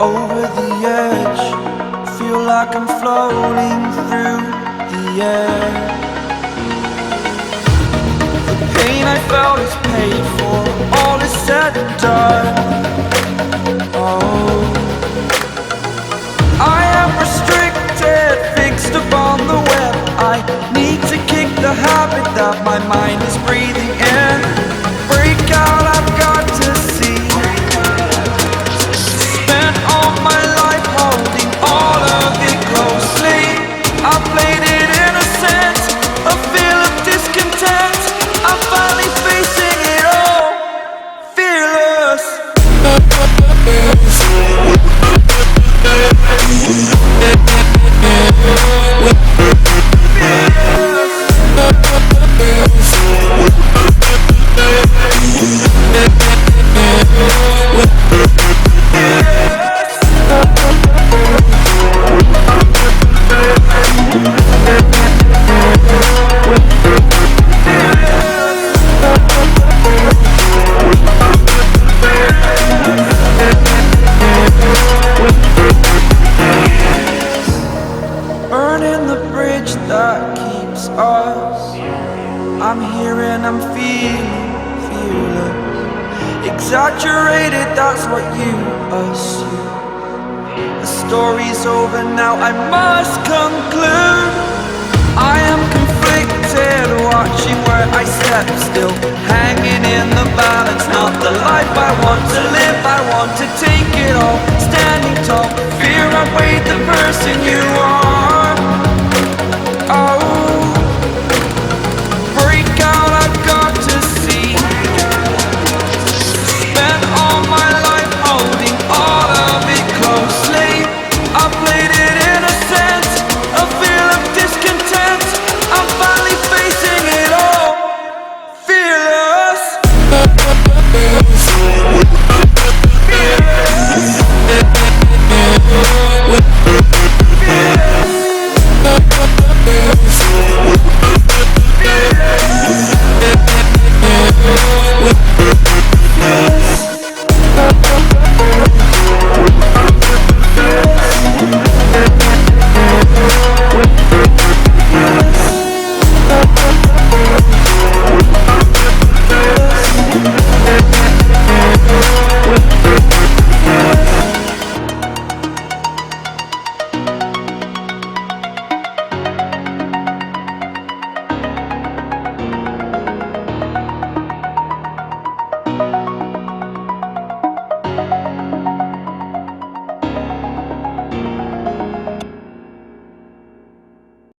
over the edge. Feel like I'm floating through the air. The pain I felt is paid for, all is said and done. Oh, the fearless. I'm here and I'm feeling fearless. Exaggerated, that's what you assume. The story's over now, I must conclude. I am conflicted, watching where I step still. Hanging in the balance, not the life I want to live.